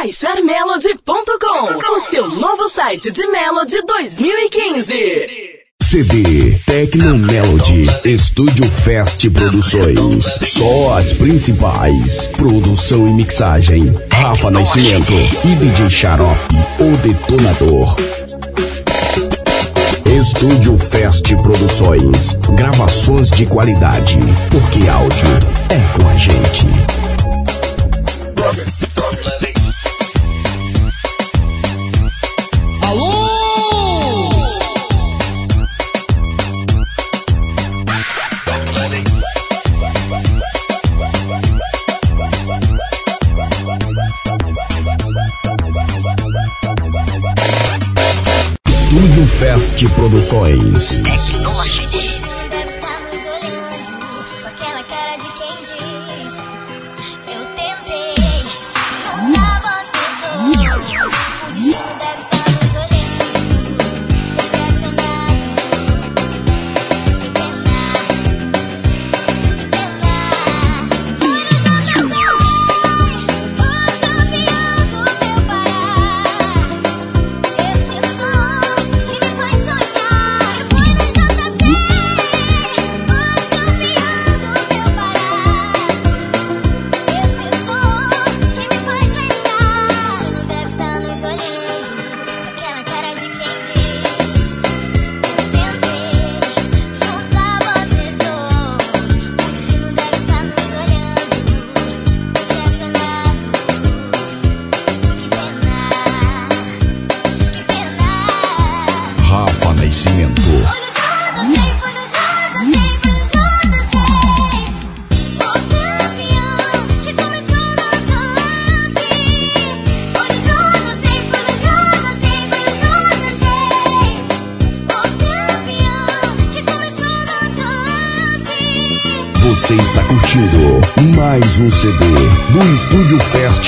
BaixarMelody.com, o seu novo site de Melody 2015. CD Tecno Melody Estúdio Fest Produções. Só as principais. Produção e mixagem. Rafa Nascimento e DJ Xarope, o detonador. Estúdio Fest Produções. Gravações de qualidade. Porque áudio é com a gente. Produções. Tecnologia.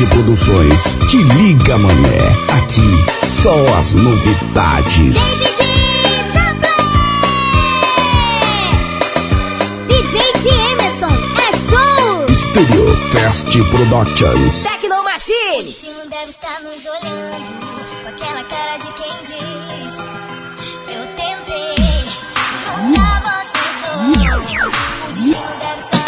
Forte Produções. Te liga, mané. Aqui, só as novidades. DJ Emerson, é show! Studio Fest Productions. Tecnomachine. O destino deve estar nos olhando com aquela cara de quem diz. Eu tentei juntar vocês dois. O destino deve estar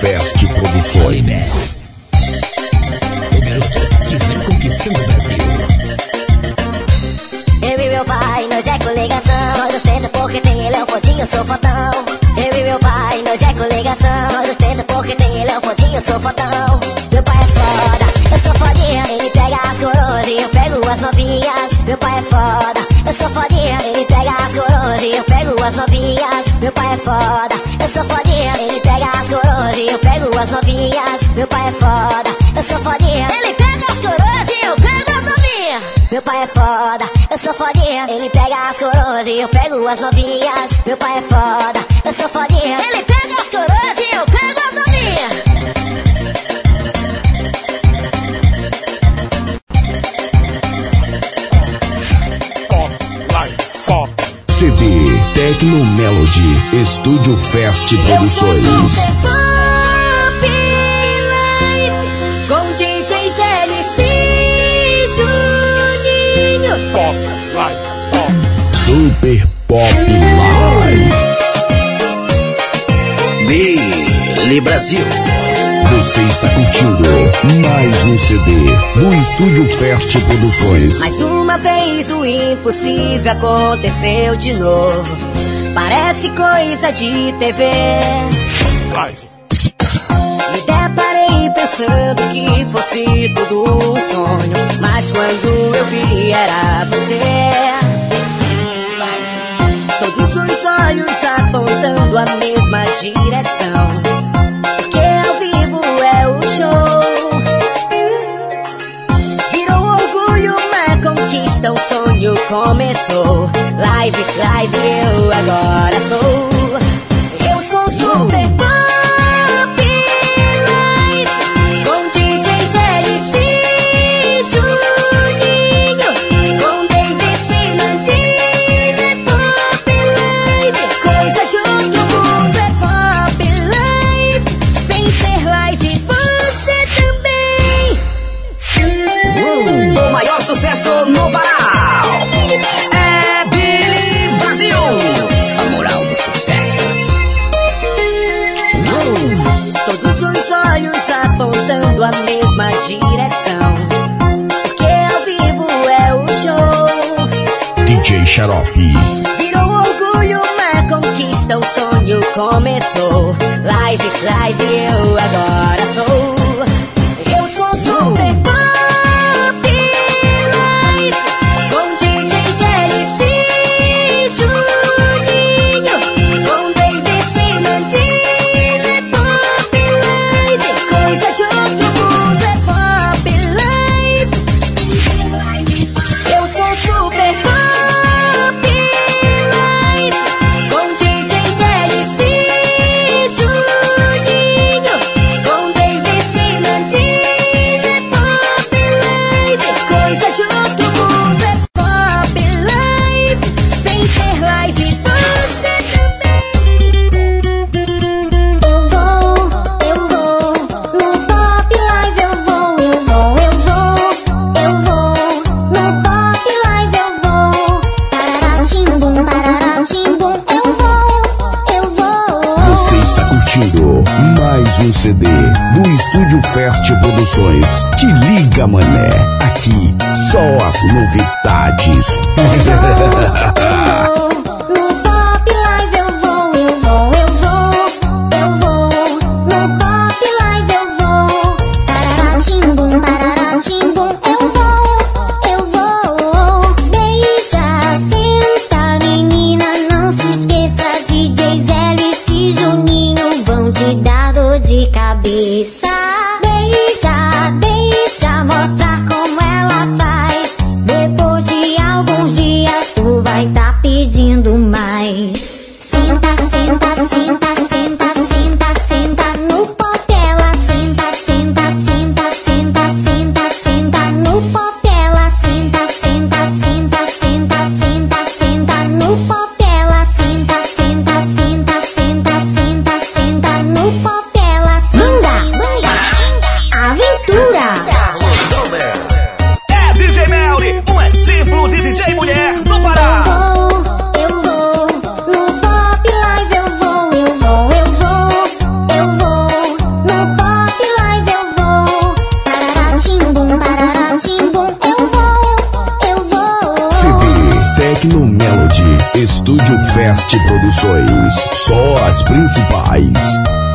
Fest Produções. Eu e meu pai, nós é coligação. Nós ostenta porque tem ele é um fodinho, eu sou fodão. Eu e meu pai, nós é coligação. Nós ostenta porque tem ele é um fodinho, eu sou fodão. Meu pai é foda, eu sou fodinha. Ele pega as coroas e eu pego as novinhas. Meu pai é foda, eu sou fodinha. Ele pega as coroas e eu pego as novinhas. Meu pai é foda, eu sou fodinha. As novinhas. Meu pai é foda, eu sou fodinha. Ele pega as coroas e eu pego as novinhas. Meu pai é foda, eu sou fodinha. Ele pega as coroas e eu pego as novinhas. Meu pai é foda, eu sou fodinha. Ele pega as coroas e eu pego as novinhas. CD Tecno Melody. Estúdio Fest Produções. Pop Live. Billy Brasil. Você está curtindo mais um CD do Estúdio Fest Produções. Mais uma vez o impossível aconteceu de novo. Parece coisa de TV. Me deparei pensando que fosse tudo um sonho. Mas quando eu vi era você. Olhos apontando a mesma direção. Porque ao vivo é o show. Virou orgulho, uma conquista, um sonho começou. Live, live, eu agora sou. Eu sou super Estúdio Fest Produções. Só as principais.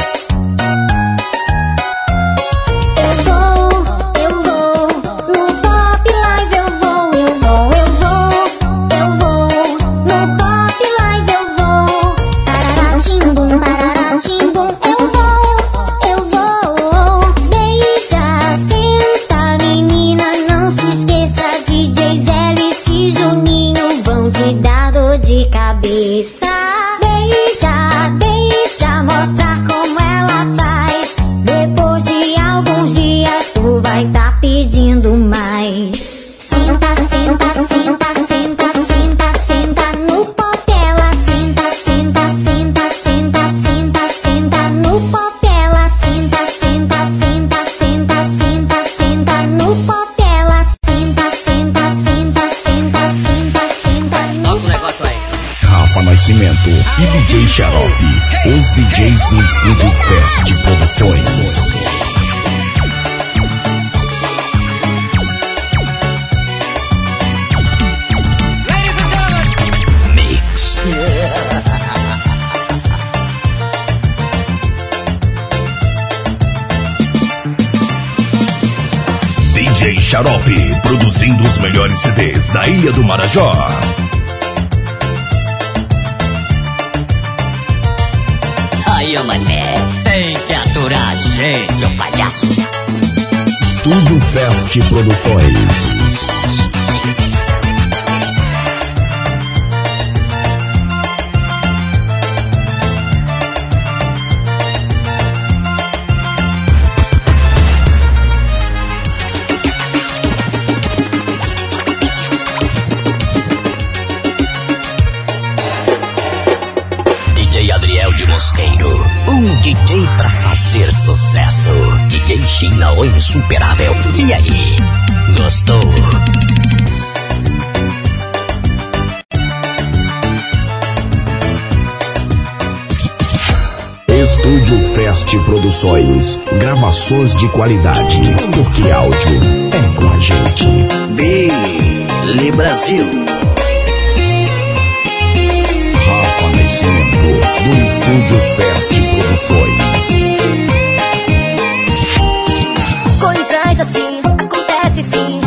CDs da Ilha do Marajó. Aí, ô mané, tem que aturar a gente, ô palhaço. Estúdio Fest Produções. insuperável. E aí, gostou? Estúdio Fest Produções. Gravações de qualidade. Porque é áudio é com a gente. Bele Brasil. Rafa Nascimento, do Estúdio Fest Produções. sí.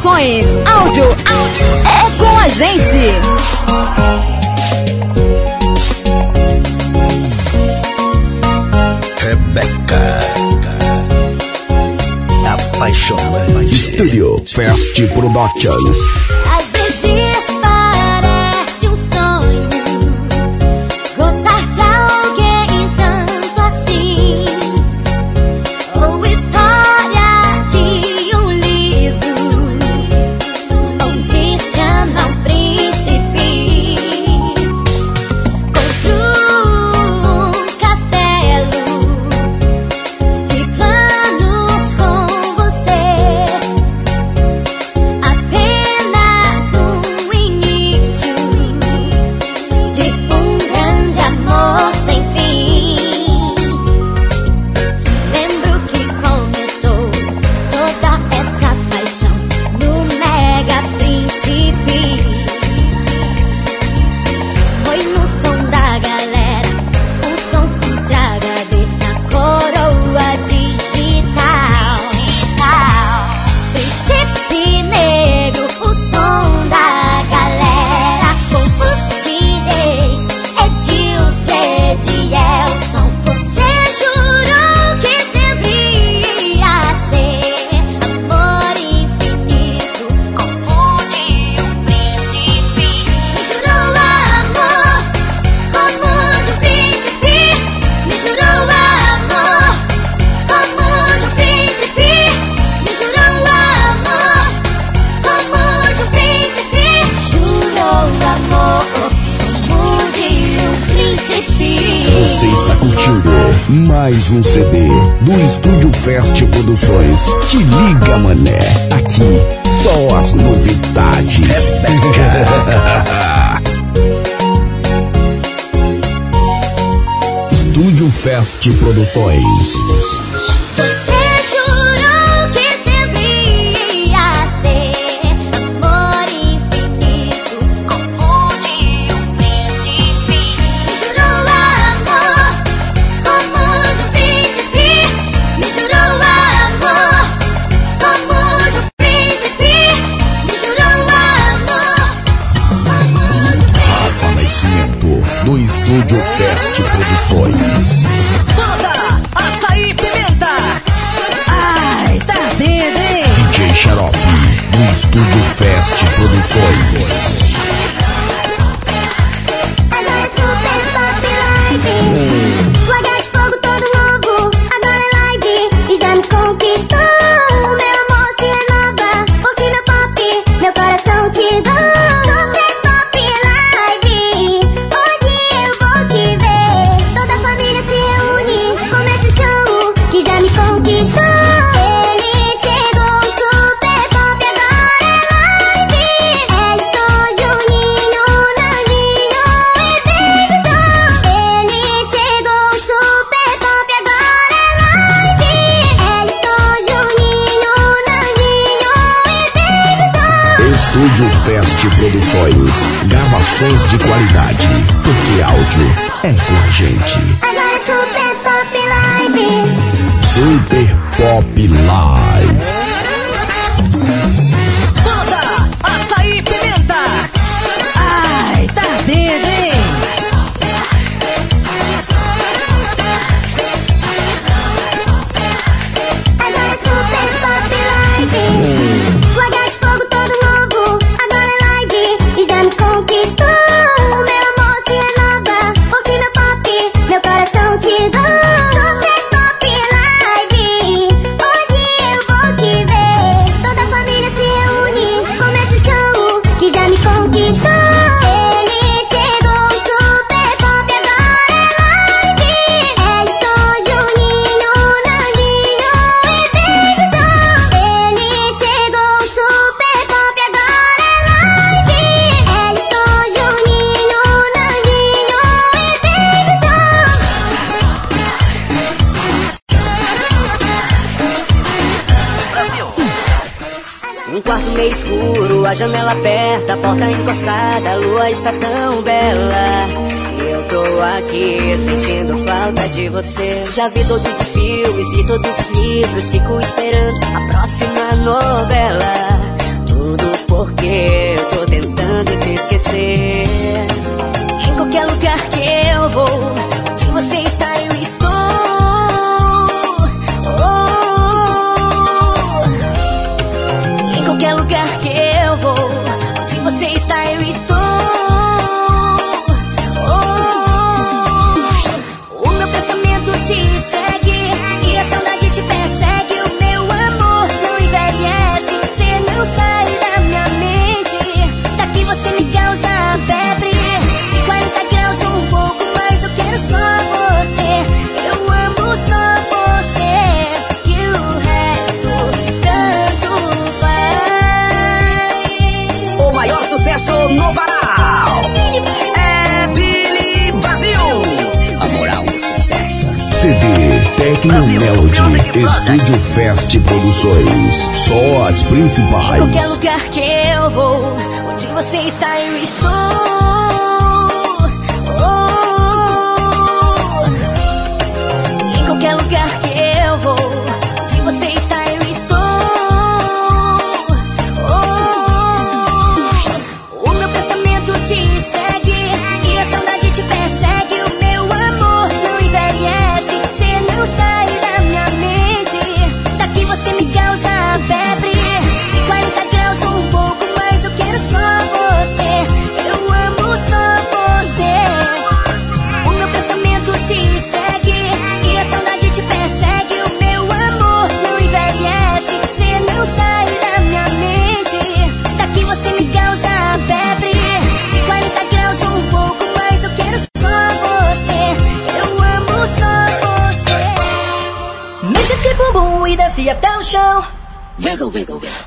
soluções. Áudio, áudio. É com a gente. Rebeca. Apaixonante. Estúdio Fast Productions. Produções. Produções. You. Estúdio Fest Produções. Só as principais. Qualquer lugar que eu vou, onde você está, eu estou.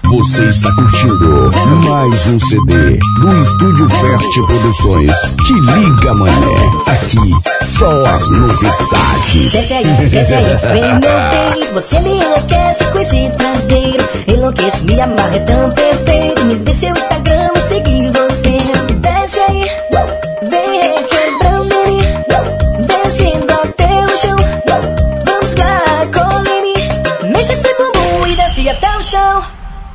Você está curtindo mais um CD do Estúdio Fest Produções. Te liga, mané. Aqui, só as novidades. Desce aí, desce aí, vem meu bem. Você me enlouquece com esse traseiro. Enlouqueço, me amarra, é tão perfeito. Me dê seu Instagram, vou você. chão.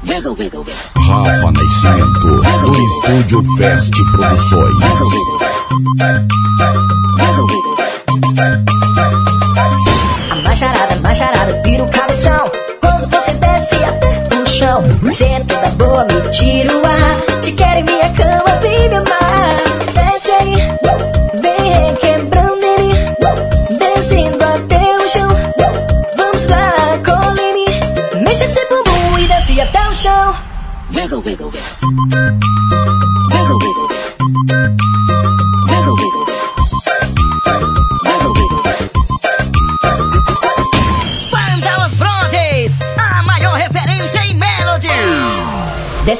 Wiggle, wiggle, wiggle. Rafa Nascimento, do Estúdio Fest Produções. Wiggle, wiggle. Wiggle, wiggle. A macharada, macharada, vira o cabeção. Quando você desce até o chão, senta tá boa, me tira o ar.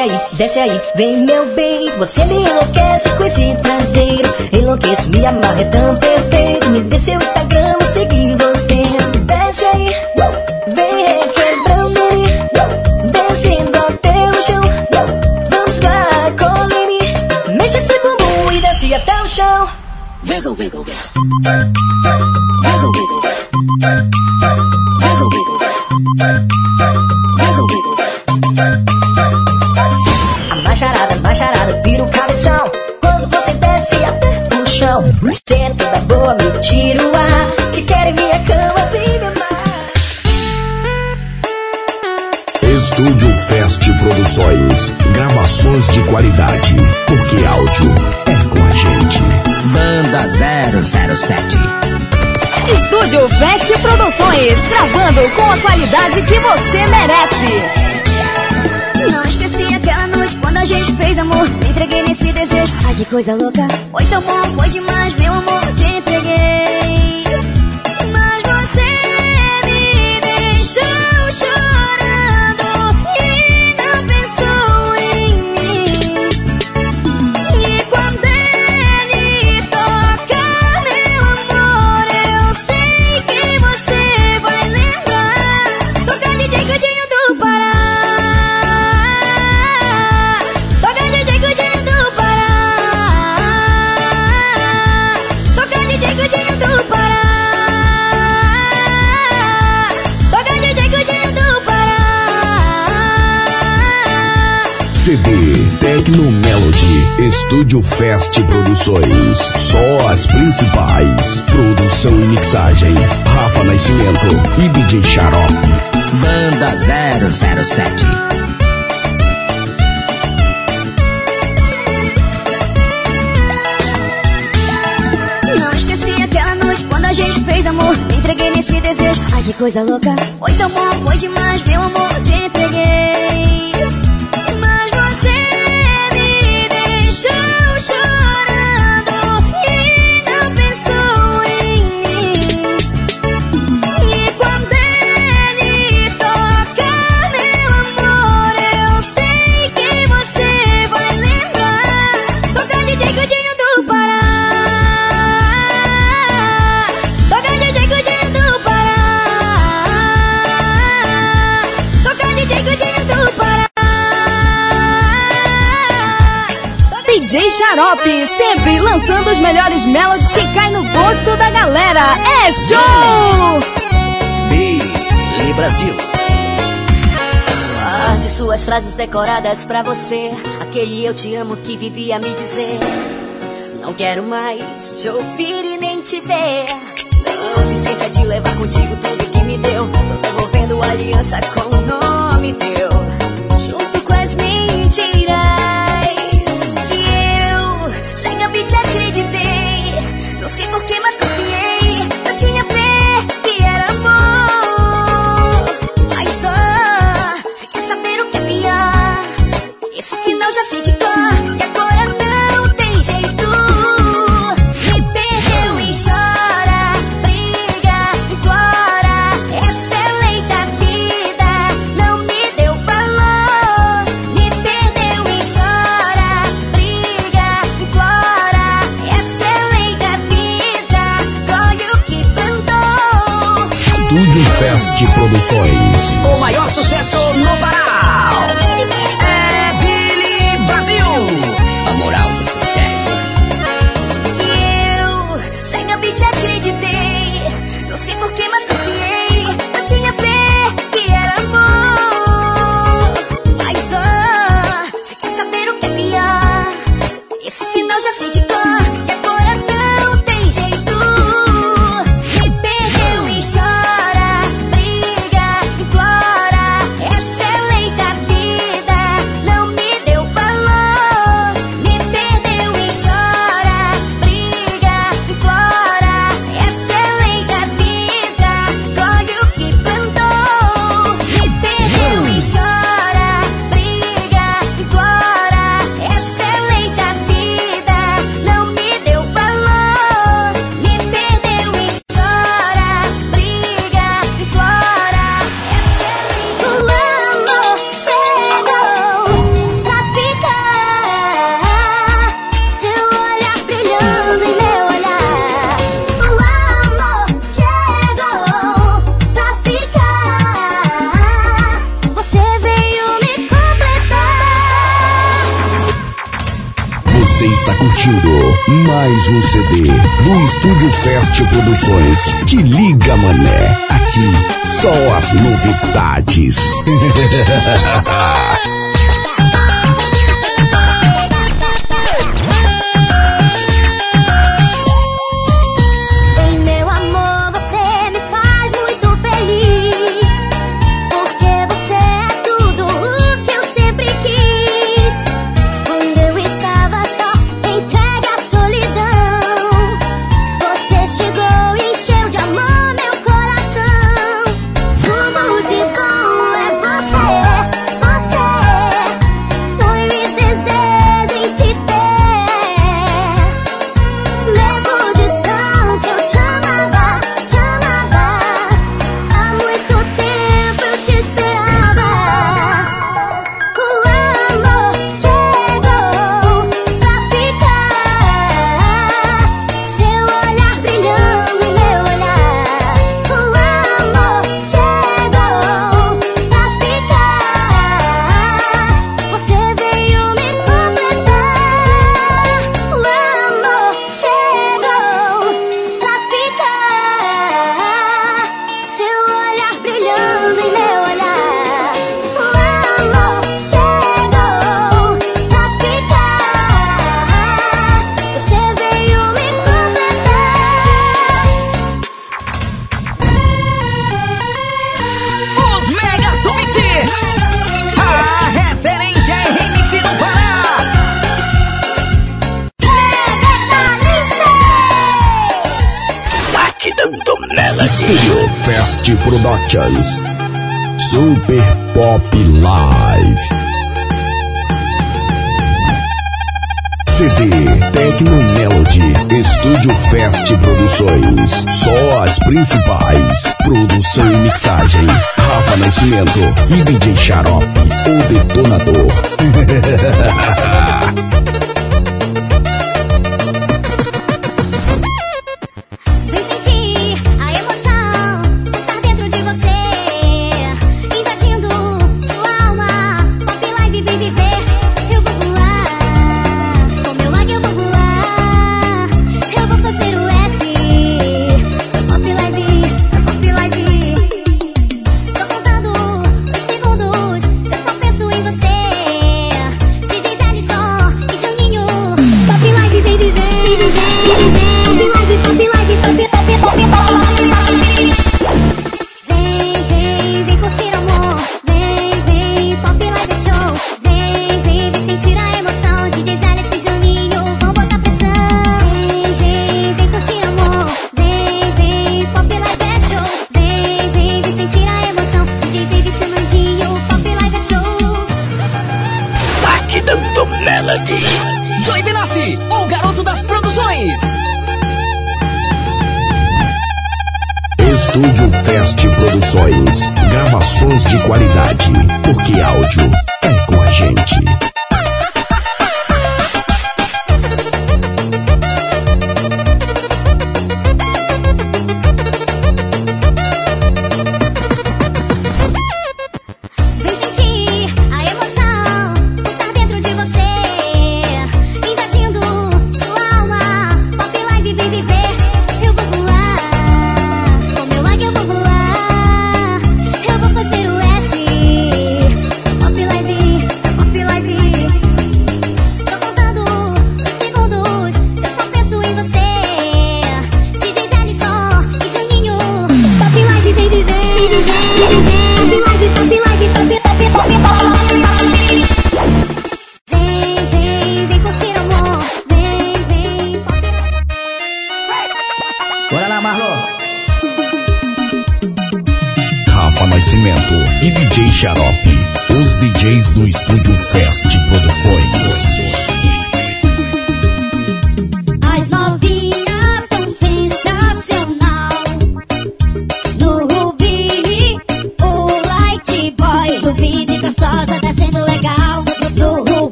aí, desce aí, vem meu bem. Você me enlouquece com esse traseiro. Enlouqueço, me amarra, é tão perfeito. Me dê seu Instagram, vou seguir você. Desce aí, vem requebrando aí. Descendo até o chão. Vamos lá, cola em mim. Mexa esse bumbum e desce até o chão. Vem vem vem. anos gravando com a qualidade que você merece. Não esqueci aquela noite quando a gente fez amor. Me entreguei nesse desejo. Ai que coisa louca. Foi tão bom, foi demais, meu amor. Te entreguei. CD Tecno Melody Estúdio Fest Produções. Só as principais. Produção e mixagem. Rafa Nascimento e DJ Xarope. Banda 007. a gente fez amor, me entreguei nesse desejo. Ai que coisa louca, foi tão bom, foi demais, meu amor, te entreguei. Show! Mili Brasil. Guarde suas frases decoradas pra você. Aquele eu te amo que vivia me dizer. Não quero mais te ouvir e nem te ver. Não se sente de levar contigo tudo que me deu. Tô devolvendo aliança com o nome teu. Junto com as mentiras. Produções. O maior sucesso mais um CD do Estúdio Fest Produções. Te liga, mané. Aqui, só as novidades. Super Pop Live. CD Tecno Melody Estúdio Fest Produções. Só as principais. Produção e mixagem. Rafa Nascimento e DJ Xarope, o detonador.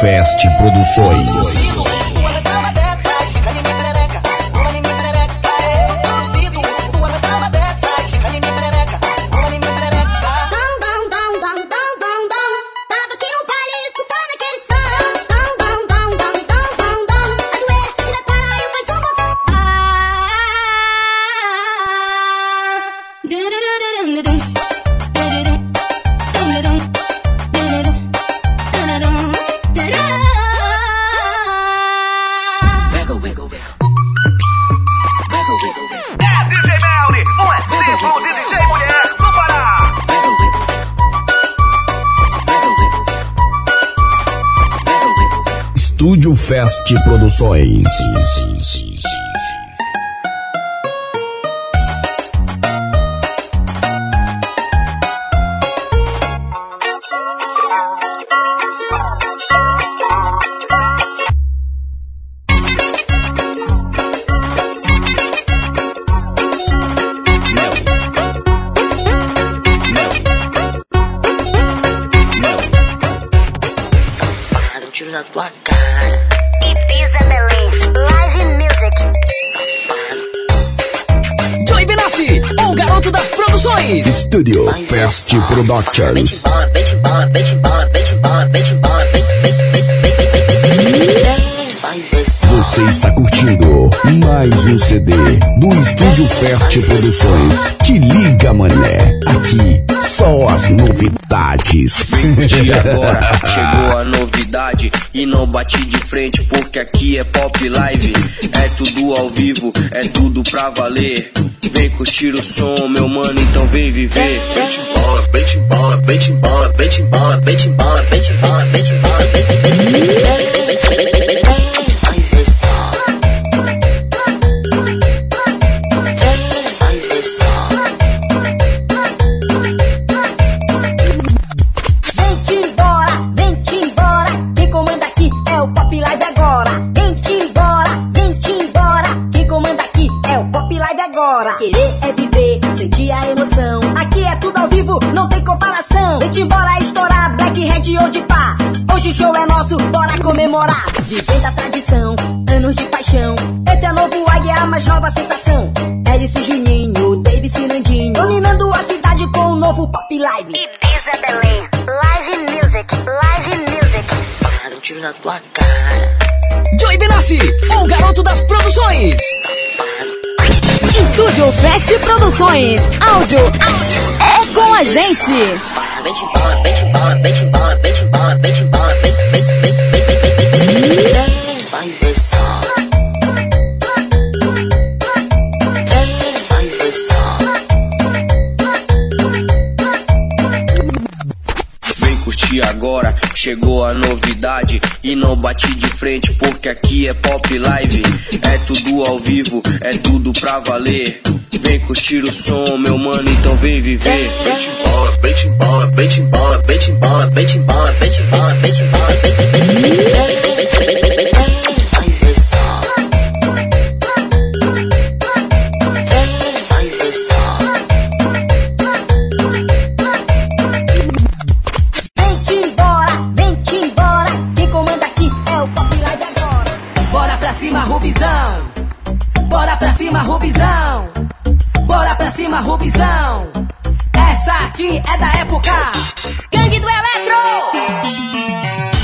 Fest Produções. Fest Produções. Você está curtindo mais um CD do Estúdio Fest Produções. Te liga, mané. Aqui, só as novidades. E agora chegou a novidade e não bati de frente porque aqui é pop live. É tudo ao vivo, é tudo pra valer. Vem curtir o som, meu mano, então vem viver. Bate bola, bate bola, bate bola, bate bola, bate bola, bate bola, bate bola, bate Vai Vivendo a tradição, anos de paixão. Esse é novo Águia, a mais nova sensação. Hélice Juninho, David Cirandinho. Dominando a cidade com o novo Pop Live. Ibiza Belém. Live Music. Live Music. Para um tiro na tua cara. Joey Benassi, o garoto das produções. Estúdio Fest Produções. Áudio, áudio é com a gente. Bate bola, bate bola, bate bola, bate bola, bola, chegou a novidade e não bati de frente porque aqui é pop live. É tudo ao vivo, é tudo pra valer. Vem curtir o som, meu mano, então vem viver. Bate bola, bate bola, bate bola, bate bola, bate bola, bate bola, bate bola, Vai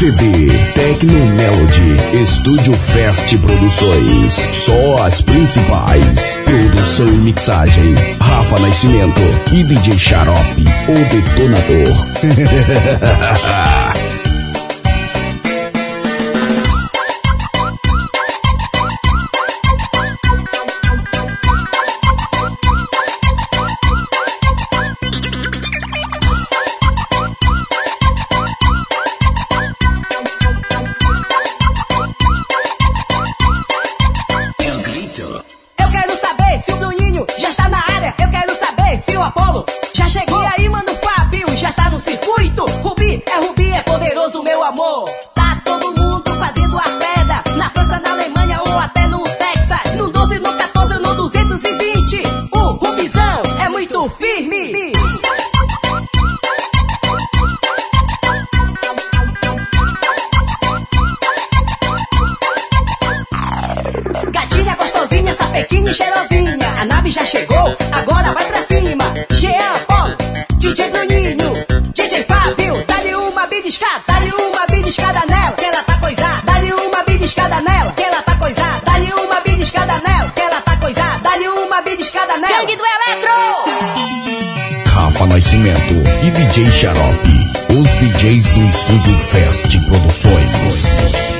CD Tecno Melody, Estúdio Fest Produções. Só as principais. Produção e mixagem. Rafa Nascimento e DJ Xarope, o detonador. biquíni cheirosinha. A nave já chegou, agora vai pra cima. Jean Paulo, DJ Bruninho, DJ Fábio, dá-lhe uma bidiscada, dá-lhe uma bidiscada nela, que ela tá coisada. Dá-lhe uma bidiscada nela, que ela tá coisada. Dá-lhe uma bidiscada nela, que ela tá coisada. Dá-lhe uma bidiscada nela. Gangue do Eletro! Rafa Nascimento e DJ Xarope. Os DJs do Estúdio Fest Produções.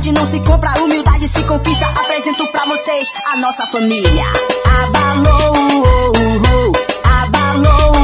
Humildade não se compra, humildade se conquista. Apresento pra vocês a nossa família. Abalou, abalou,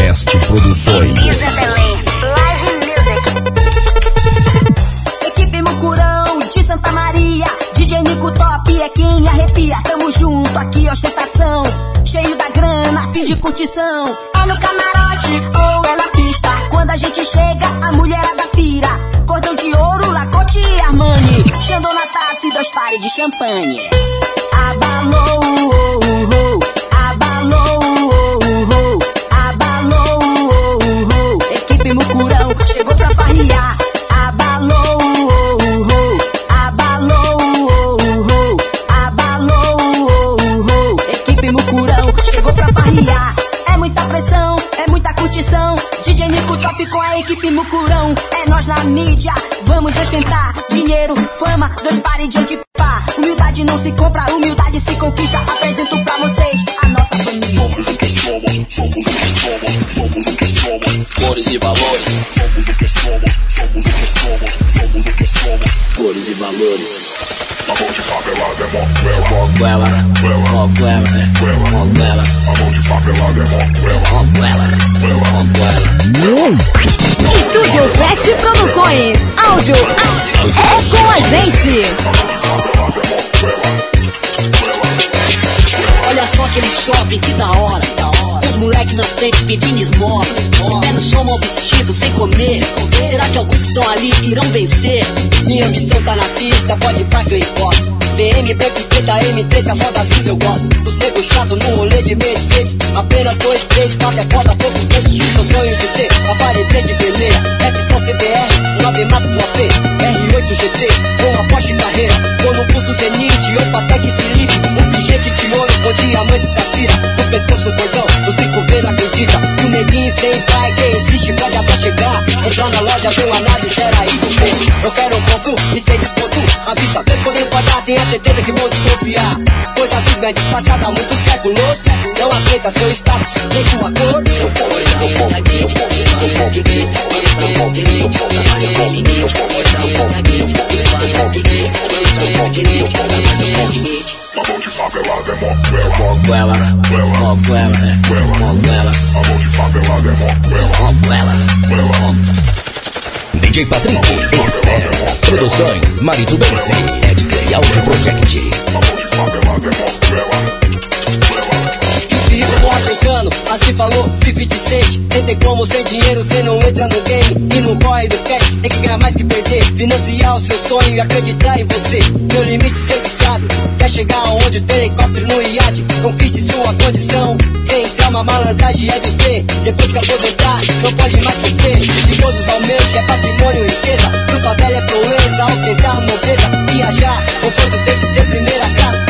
Fest Produções. Live Music. Equipe Mucurão de Santa Maria, DJ Nico Top é quem arrepia. Tamo junto aqui, ostentação, cheio da grana, fim de curtição. É no camarote ou é na pista. Quando a gente chega, a mulherada pira. Cordão de ouro, Lacoste e Armani. Xandão na taça e dois pares de champanhe. Fama, dois pares de antipá. Humildade não se compra, humildade se conquista. Apresento pra vocês a nossa família. Somos o que somos, somos o que somos, somos o que somos. Cores e valores, Somos o que somos, somos o que somos, somos o que somos. cores e valores. A mão de favelada é moquela, Moguela, moguela, moguela, A mão de favelada é moquela, moguela, moguela. Estúdio Fest Produções. Áudio é com a gente. Olha só aquele shopping, que da hora. Os moleques na frente pedindo esmola. Pé no chão mal vestido, sem comer. Será que alguns que estão ali irão vencer? Minha ambição tá na pista, pode pra que eu encosto. PM, branco e preta, M3, com as rodas cinza eu gosto. Os negros chato no rolê de Mercedes. Apenas dois, três, quatro é foda, poucos vezes. Seu sonho de ter uma variedade vermelha. Rap só CBR, 9 Max, uma P. R8 GT, com a Porsche Carreira. Sem vai, quem insiste pode até chegar. Entrar na loja, ver uma nave, será aí do bem. Eu quero um ponto e sem desconto. A vista bem poder pagar, tenha certeza que vou desconfiar. Pois a cisma é disfarçada há muitos séculos. Não aceita seu status, nem sua cor. A mão de favelada é moguela. Moguela, moguela, moguela, A mão de favelada é moguela. moguela. DJ Patrick, Infernas Produções, Marito Bense, Ed Play Audio Project. A mão de favelada é moguela. Fico assim falou 50 cent Cê tem como sem dinheiro, cê não entra no game. E no corre do cash, tem que ganhar mais que perder. Financiar o seu sonho e acreditar em você. Meu limite sempre sabe, quer chegar aonde tem helicóptero no iate? Conquiste sua condição, sem trauma, malandragem é viver. Depois que aposentar, não pode mais sofrer. De todos aumente, é patrimônio, riqueza. Pro favela é proeza, ostentar nobreza. Viajar, conforto tem que ser primeira classe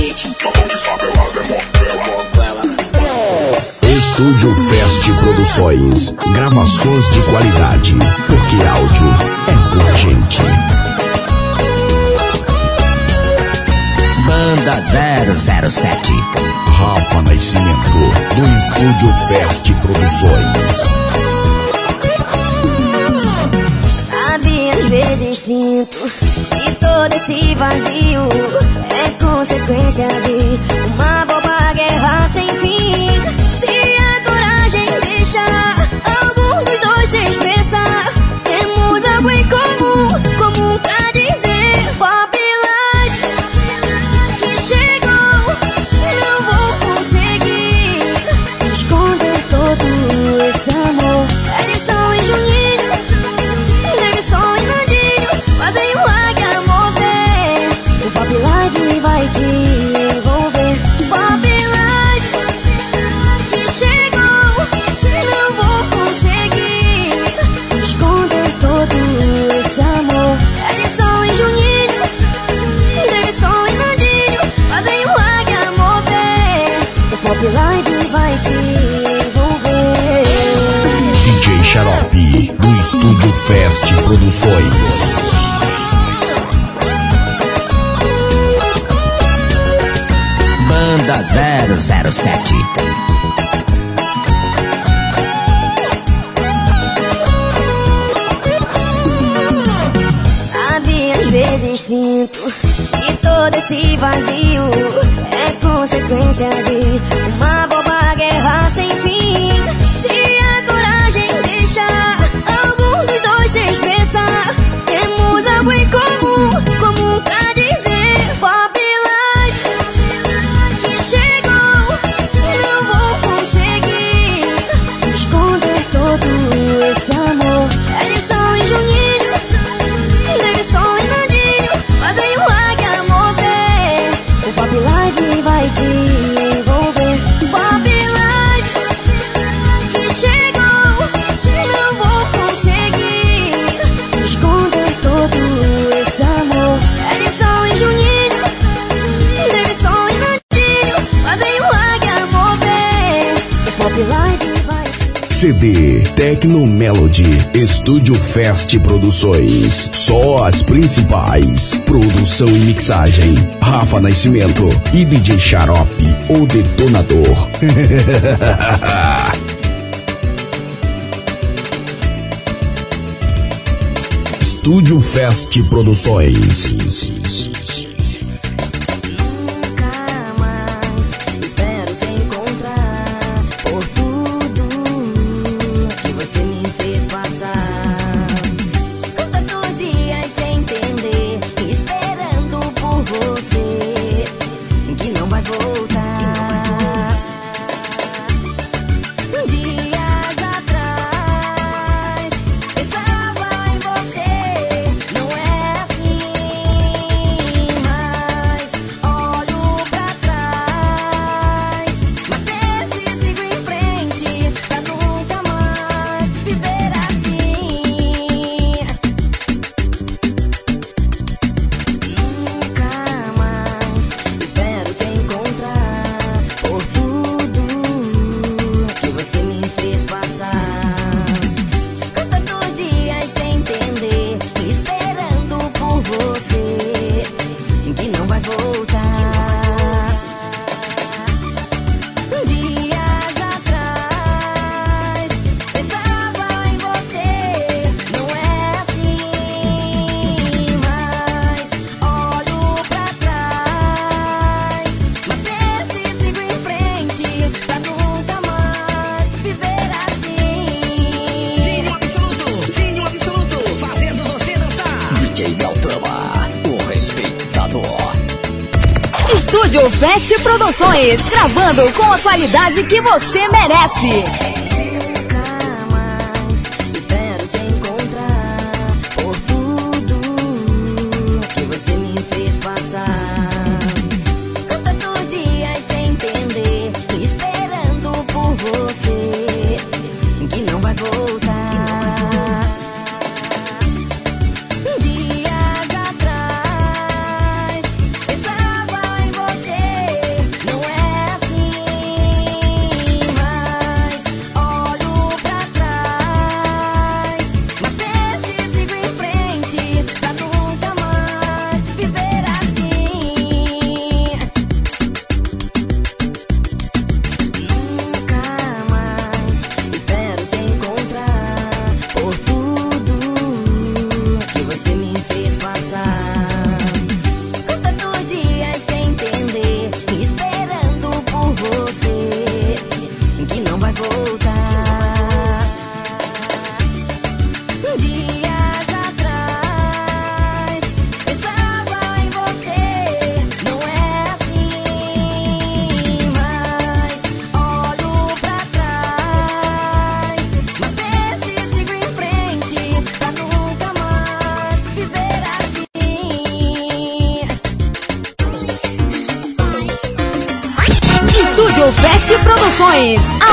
Estúdio Fest Produções. Gravações de qualidade. Porque áudio é com a gente. Banda 007. Rafa Nascimento. Do Estúdio Fest Produções. Sabe, às vezes sinto que todo esse vazio é consequência de uma boba guerra sem fim. se expresa, temos água e cor. Produções. Estúdio Fest Produções. Só as principais. Produção e mixagem. Rafa Nascimento e DJ Xarope, o detonador. Estúdio Fest Produções. promoções, gravando com a qualidade que você merece.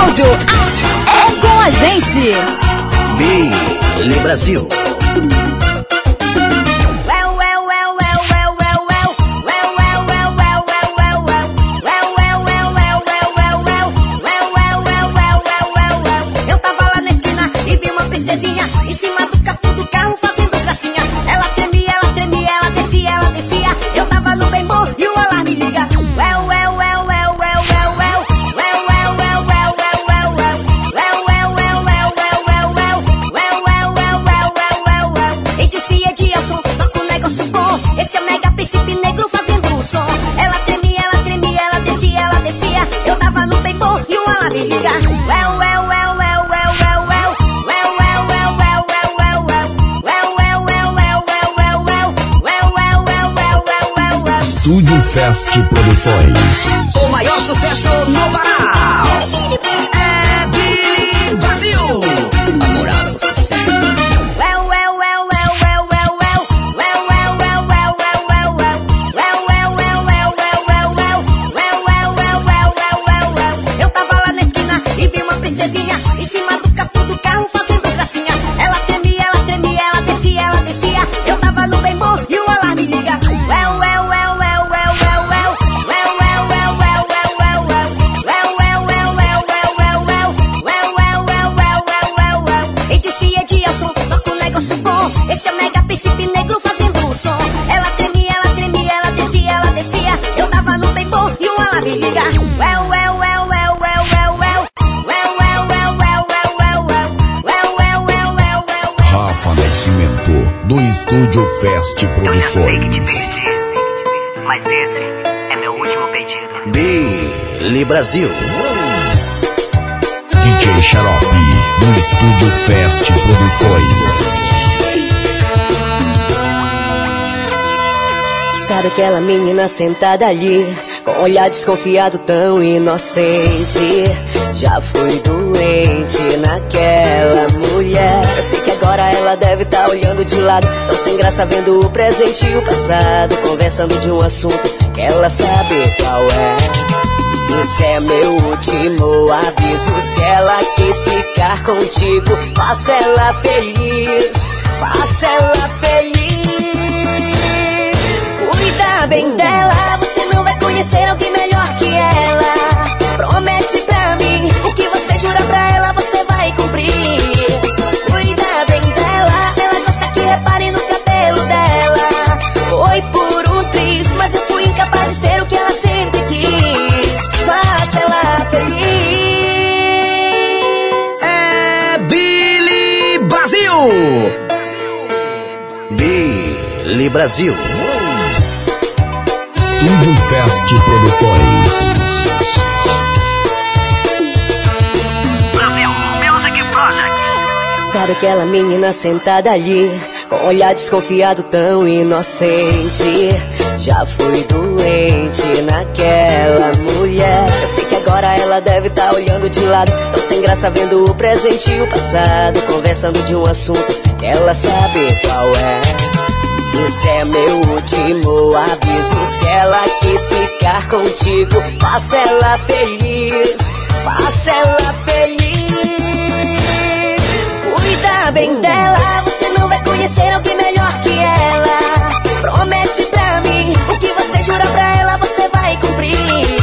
áudio, áudio. É com a gente. Bem, Le Brasil. Fest Produções. O maior sucesso Fest Produções. Mas esse é meu último pedido. Billy Brasil. DJ Xarope, no Estúdio Fest Produções. Sabe aquela menina sentada ali, com olhar desconfiado tão inocente? Já fui doente naquela mulher. Agora ela deve estar tá olhando de lado. Tão sem graça vendo o presente e o passado. Conversando de um assunto que ela sabe qual é. Esse é meu último aviso. Se ela quis ficar contigo, faça ela feliz. Faça ela feliz. Cuida bem dela, você não vai conhecer alguém melhor que ela. Promete pra mim o que você jura pra ela, você vai cumprir. Brasil. Estúdio Fest Produções. Sabe aquela menina sentada ali Com um olhar desconfiado tão inocente? Já fui doente naquela mulher. Eu sei que agora ela deve estar tá olhando de lado Tão sem graça vendo o presente e o passado Conversando de um assunto. Que ela sabe qual é. Esse é meu último aviso. Se ela quis ficar contigo, faça ela feliz. Faça ela feliz. Cuida bem dela, você não vai conhecer alguém melhor que ela. Promete pra mim o que você jura pra ela, você vai cumprir.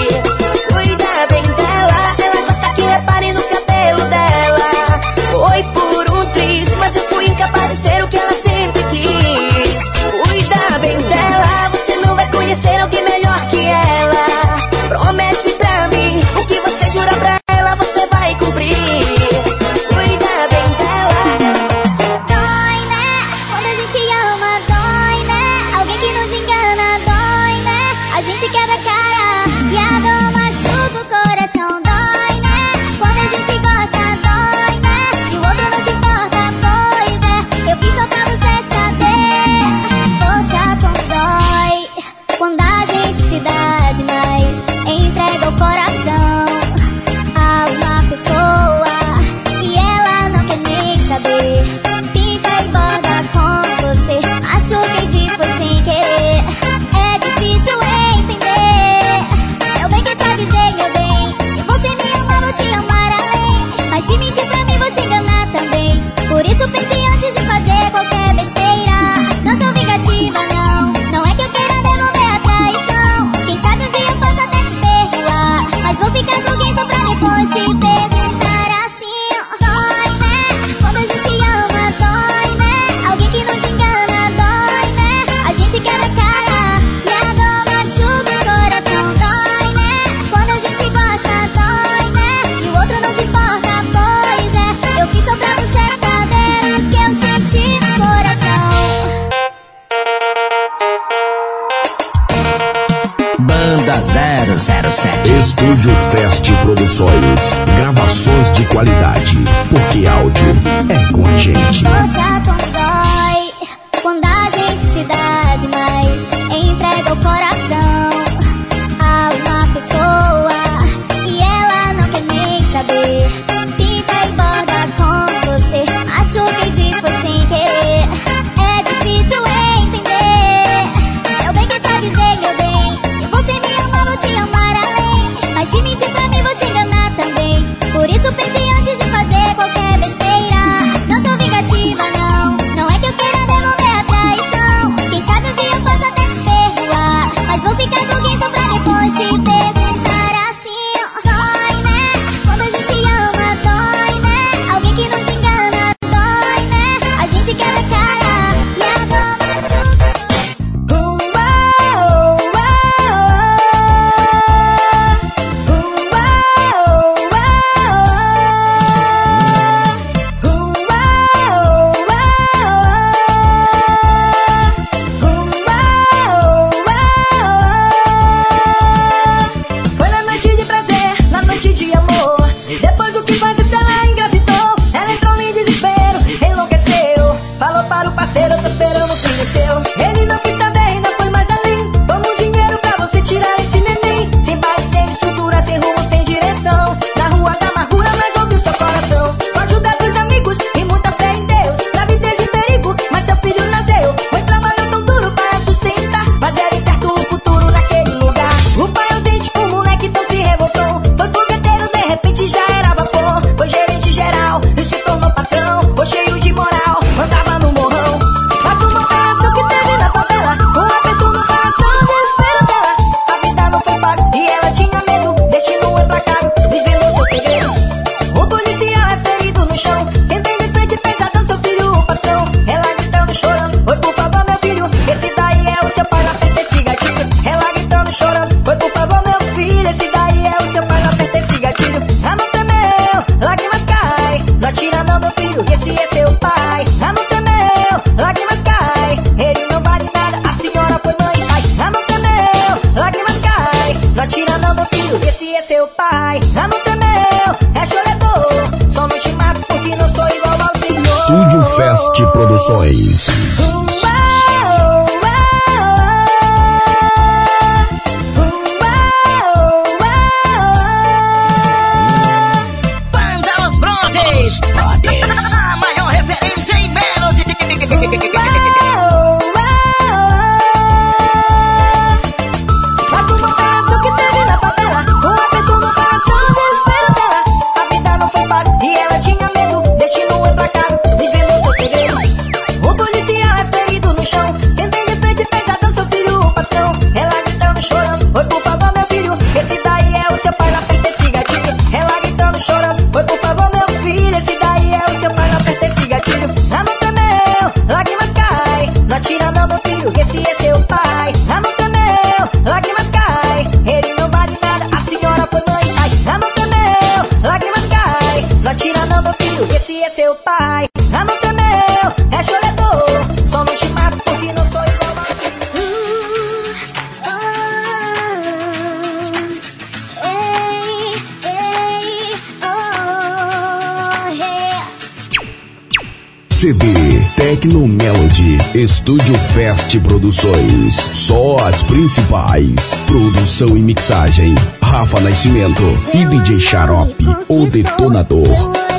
Estúdio Fest Produções. Só as principais. Produção e mixagem. Rafa Nascimento e DJ Xarope, o detonador.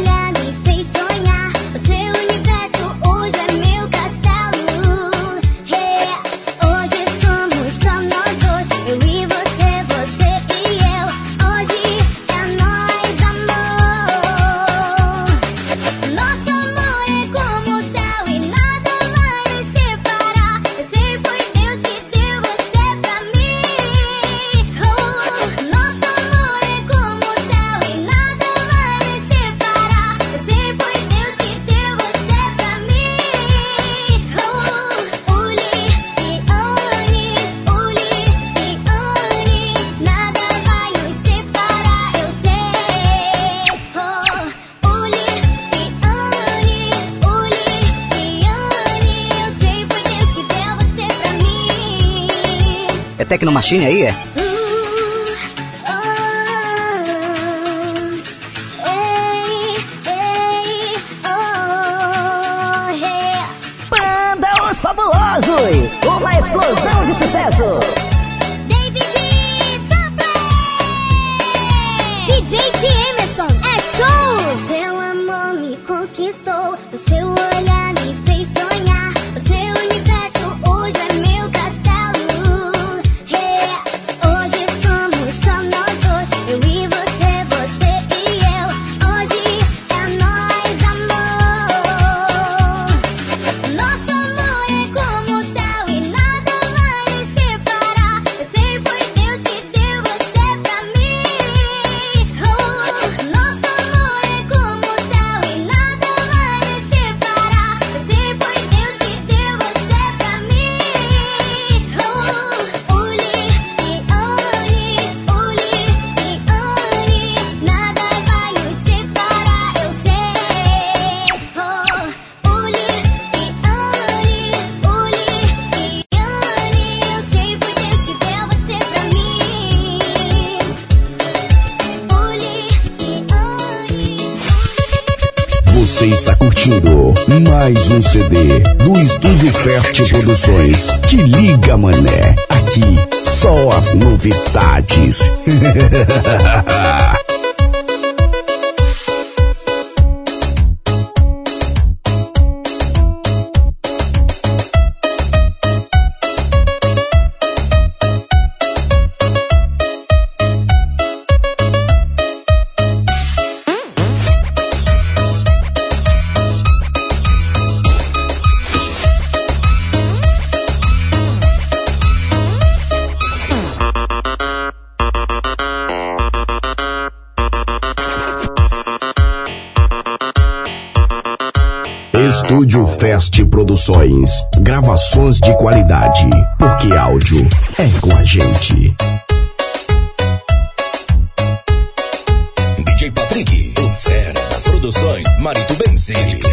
sim aí, é? mais um CD do Estúdio Fest Produções. Te liga, mané. Aqui, só as novidades. produções, gravações de qualidade, porque áudio é com a gente. DJ Patrick, o fera das produções, Marito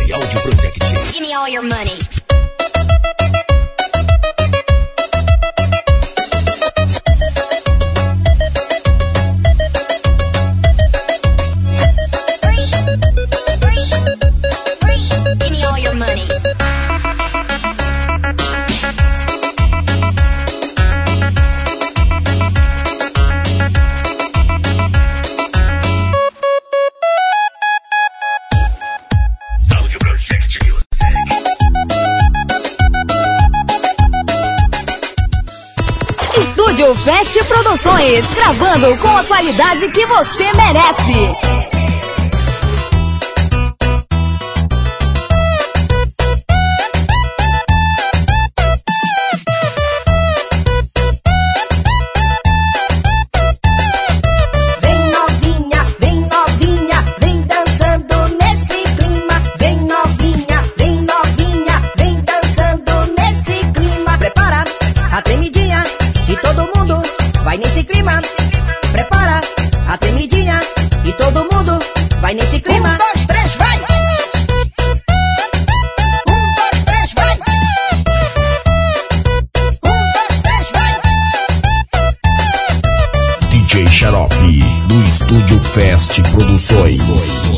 e Audio Project. Give me all your money. gravando com a qualidade que você merece. Produções.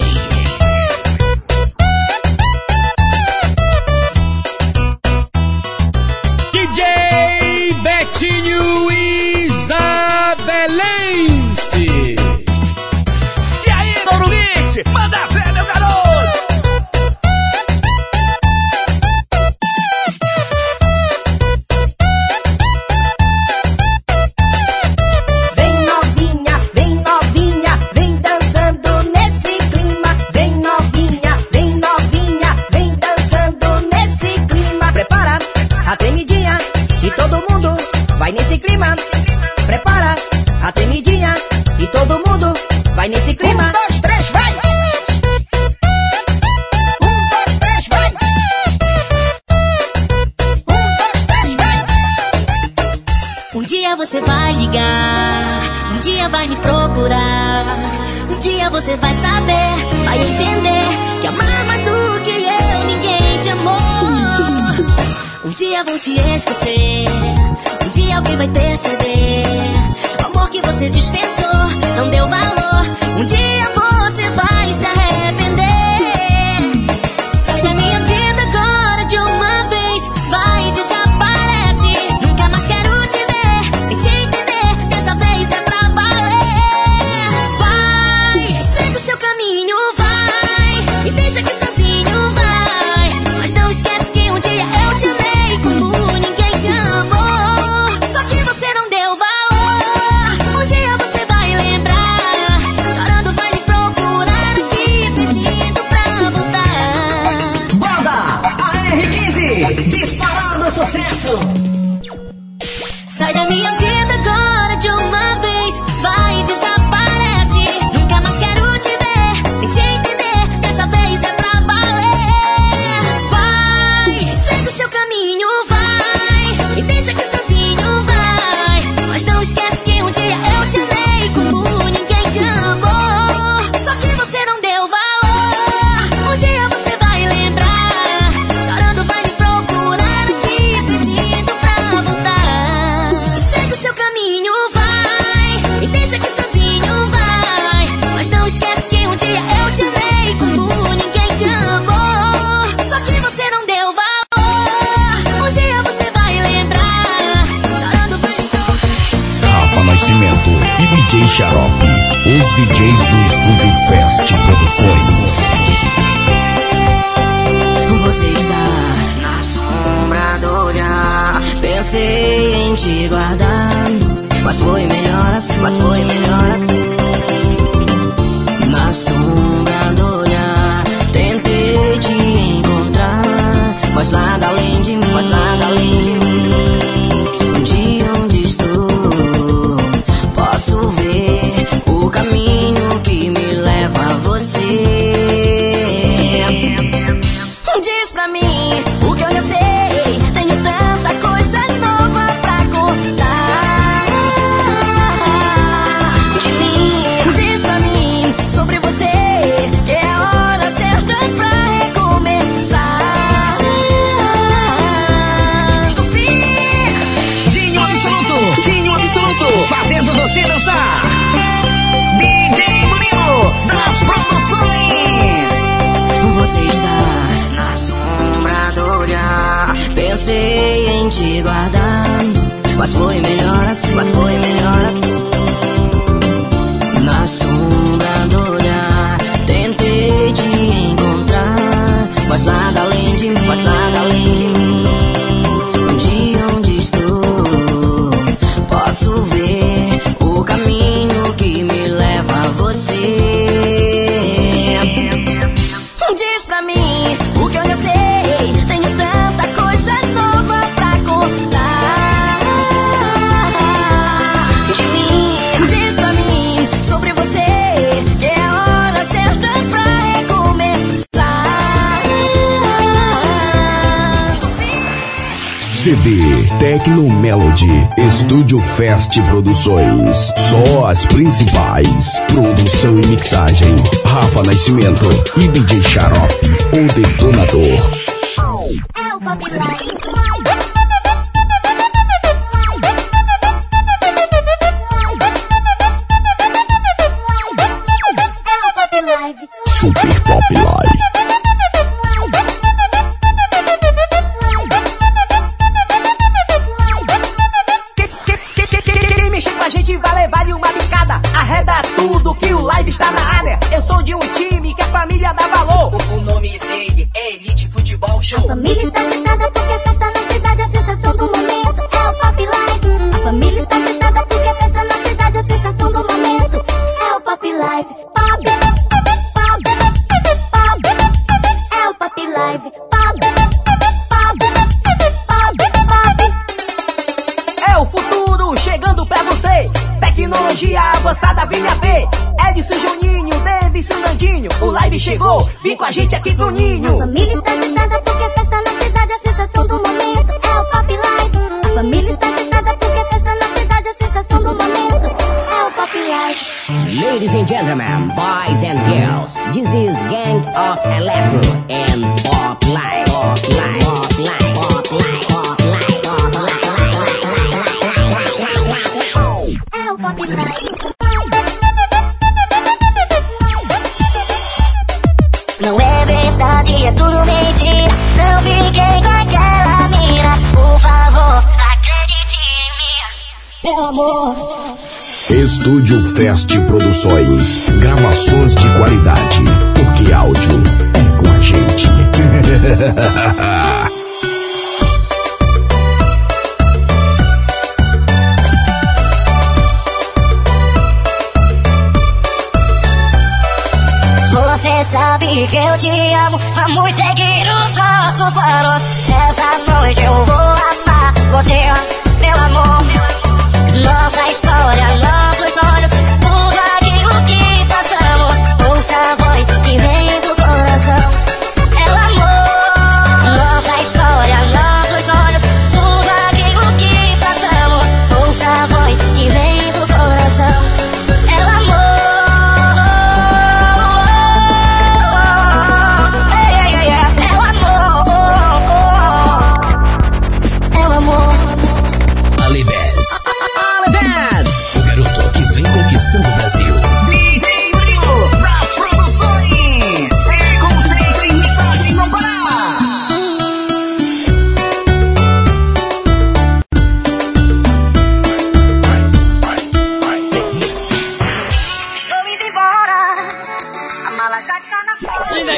Nascimento e DJ Xarope, os DJs do estúdio Fest Produções. Você está na sombra do olhar, pensei em te guardar, mas foi melhor assim, mas foi melhor assim. Na sombra do olhar, tentei te encontrar, mas nada além de mim, mas nada me. Mas foi melhor assim, mas foi melhor CD Tecno Melody Estúdio Fest Produções. Só as principais. Produção e mixagem. Rafa Nascimento e DJ Xarope, o detonador. É o a gente vai levar de uma picada, Arreda tudo que o live está na área. Eu sou de um time que a família dá valor. O, o nome dele é Elite Futebol Show. A família está sentada porque gente aqui do Ninho. Família Fest Produções. Gravações de qualidade. Porque áudio é com a gente. Você sabe que eu te amo. Vamos seguir os nossos planos. Essa noite eu vou amar você, meu amor. Nossa história, nossos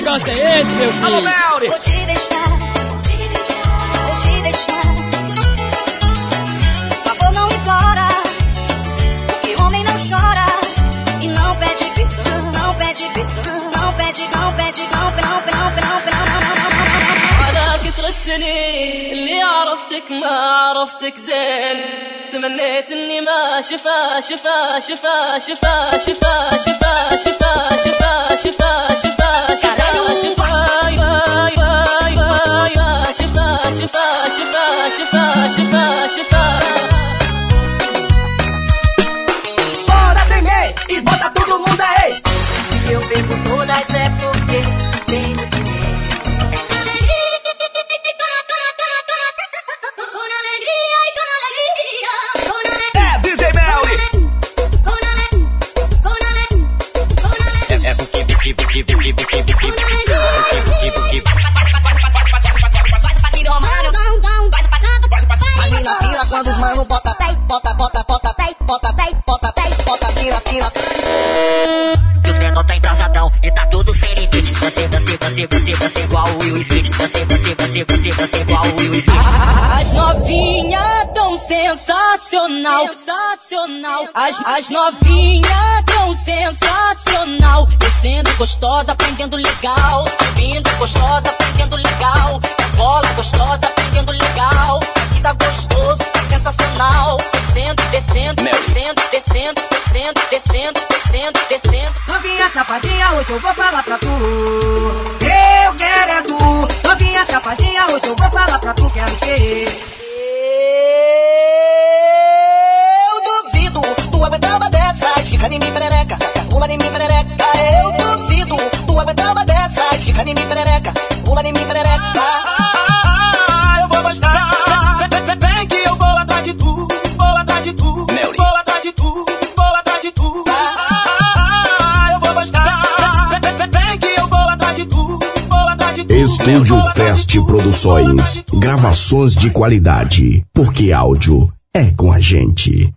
negócio é esse, meu filho? Alô, Melri. Vou te deixar. Vou te deixar. Vou te deixar. عرفتك ما عرفتك زين تمنيت اني ما شفا شفا شفا شفا شفا شفا شفا شفا شفا شفا شفا شفا شفا شفا شفا شفا شفا شفا sensacional, sensacional. As, as novinhas tão sensacional. Descendo gostosa, aprendendo legal. Subindo gostosa, aprendendo legal. Bola gostosa, aprendendo legal. Aqui tá gostoso, tá sensacional. Descendo, descendo, descendo, descendo, descendo, descendo, descendo, descendo. Novinha safadinha, hoje eu vou falar pra tu. Eu quero é tu. Novinha safadinha, hoje eu vou em mim perereca, pula em mim perereca. Eu duvido, tu aguentava dessas, fica em mim perereca, pula em mim perereca. eu vou gostar. Vem que eu vou atrás de tu, vou atrás de tu, vou atrás de tu, vou atrás de tu. eu vou gostar. Vem que eu vou atrás de tu, vou atrás de tu. Estúdio Fest Produções. Gravações de qualidade. Porque áudio é com a gente.